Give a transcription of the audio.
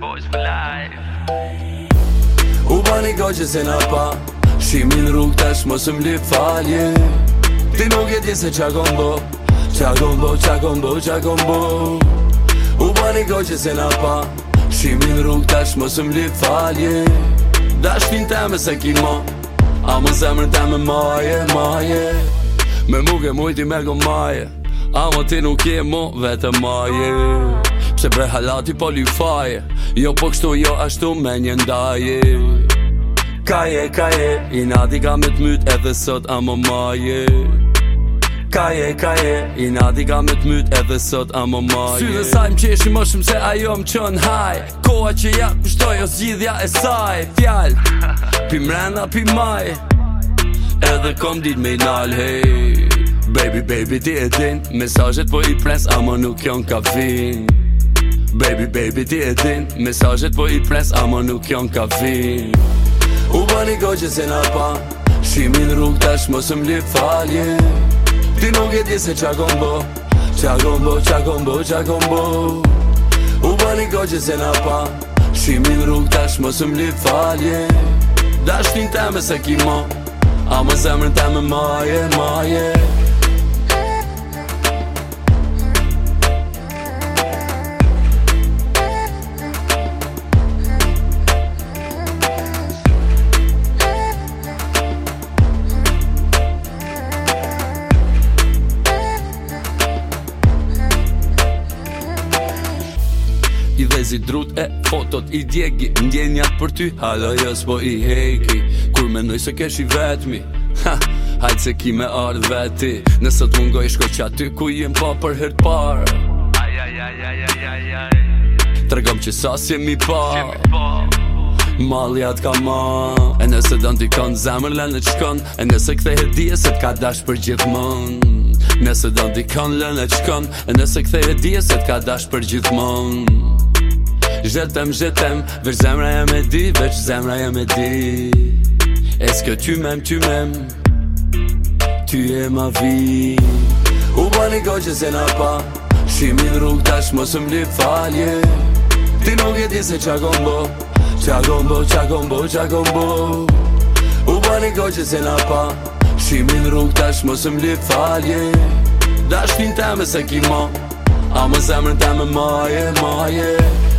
boys for life U bani goqe se na pa Shimin rrug tash më së mlip falje Ti nuk e ti se qa kon bo Qa kon bo, qa kon bo, qa kon bo U bani goqe se na pa Shimin rrug tash më së mlip falje Dashtin teme se ki mo A më zemër teme maje, maje Me muge mujti me gomaje A më ti nuk je më vetë maje Pse bre halati po faje Jo po kështu jo ashtu me një ndaje Ka je, ka je I nadi ka me të myt edhe sot a më maje Ka je, ka je I nadi ka me të myt edhe sot a më maje Sy dhe saj më qeshi më shumë se ajo më qën haj Koa që ja të pështoj o zgjidhja e saj Fjall, pi mrena pi maj Edhe kom dit me i nal, hej Baby, baby, ti e din Mesajet po i pres, ama nuk jon ka finë Baby, baby, ti e din Mesajet po i pres, ama nuk jam ka fi U ba një gojë që se na pa Shimi në rrug tash, mos më lip falje Ti nuk e di se qa gombo Qa gombo, qa gombo, qa gombo U ba një gojë që se na pa Shimi në rrug tash, mos më lip falje Dash një teme se kimo A më zemrën teme maje, maje i drut e fotot i djegi ndjenja për ty halo jo po i heki kur mendoj se ke i vetmi ha hajt se ki me ardh veti nëse të mungoj shkoj qa ty ku jem pa për hert par ai ai ai ai ai ai ai tregom që sa si mi pa Malja t'ka ma E nëse dën t'i zemër lën e qëkon E nëse këthe dje se t'ka dash për gjithmon Nëse dën t'i lën e qëkon E nëse këthe dje se t'ka dash për gjithmon J'étem, j'étem, veux zemra à me dire, veux j'aimerais à me dire Est-ce que tu m'aimes, tu m'aimes Tu es ma vie U bani goj që se në pa Shimi në rrug tash më së falje Ti nuk e di se qa gombo Qa gombo, qa gombo, qa gombo U bani goj që se në pa Shimi në rrug tash më së falje Da shkin teme se ki ma A më zemrën teme maje, maje